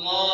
الله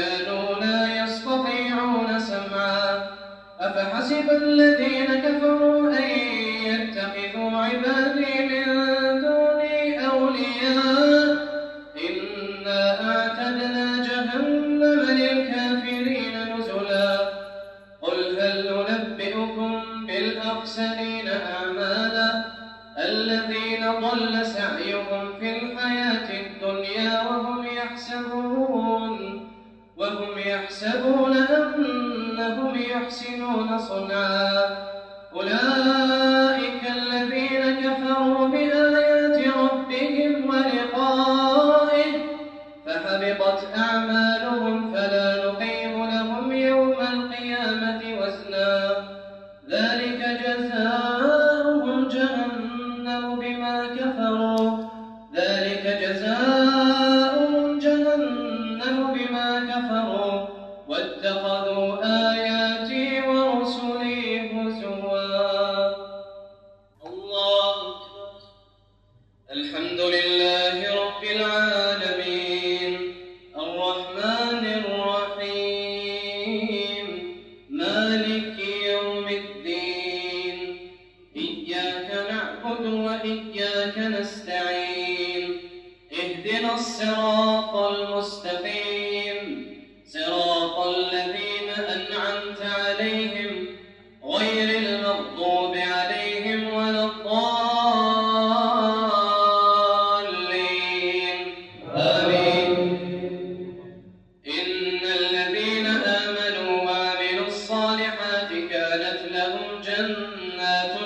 كانوا لا يستطيعون سمعا. أفحسب الذين كفروا أن يتخذوا عبادي من uh,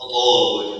O